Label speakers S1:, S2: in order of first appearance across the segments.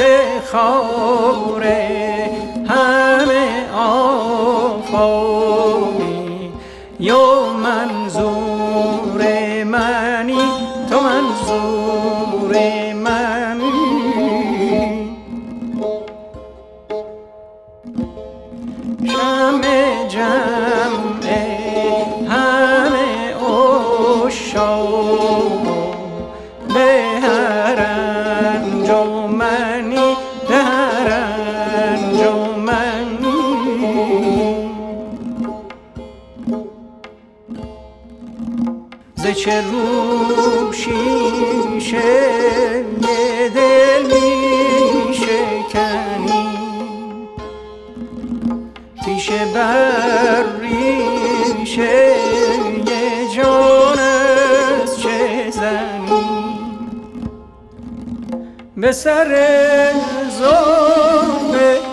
S1: افتخار همه آفاقی. یا منظور منی تو منظور ز چه رو شیشه دل می شکنی تیشه بر ریشه جان از چه زنی. به سر زلف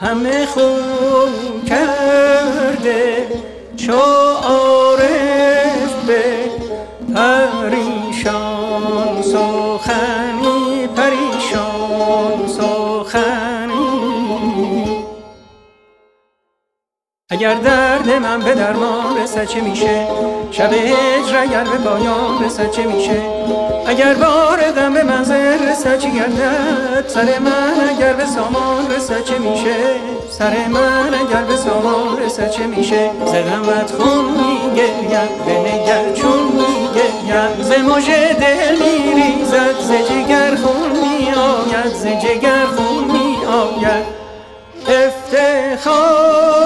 S1: همه خون کرده چو عارف به پریشان سخنی پریشان سخنی اگر درد من به درمان رسد چه میشه؟ شب هجر اگر به پایان رسد چه میشه؟ اگر بار غم به منزل رسد چه گردد؟ سر من اگر به سامان رسد چه میشه؟ سر من اگر به سامان رسد چه میشه؟ ز غمت خون میگریم به نگر چون میگریم. ز مژه دل میریزد ز جگر خون میآید ز جگر خون میآید. افتخار